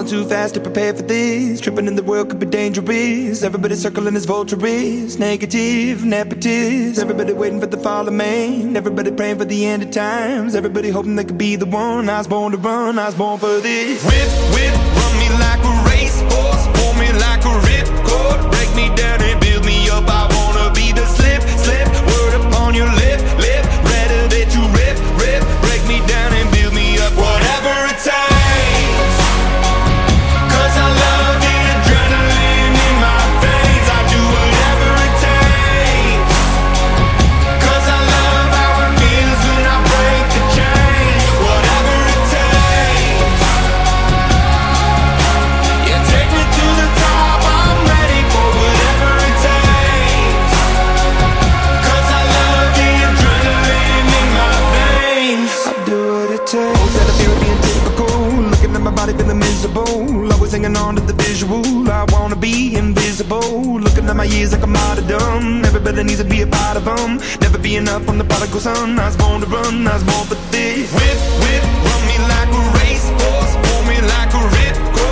too fast to prepare for this. Tripping in the world could be dangerous. Everybody circling as vultures. Negative, nepotist. Everybody waiting for the fall of man. Everybody praying for the end of times. Everybody hoping they could be the one. I was born to run, I was born for this. Whip, whip, run me like a racehorse. Pull me like a ripcord. Break me down and visual. I wanna be invisible. Looking at my years like a martyrdom. Everybody needs to be a part of them. Never be enough on the prodigal son. I was born to run, I was born for this. Whip, whip, run me like a racehorse. Pull me like a ripcord.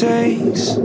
takes.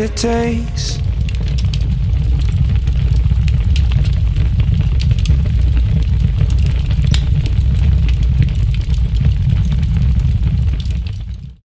It takes.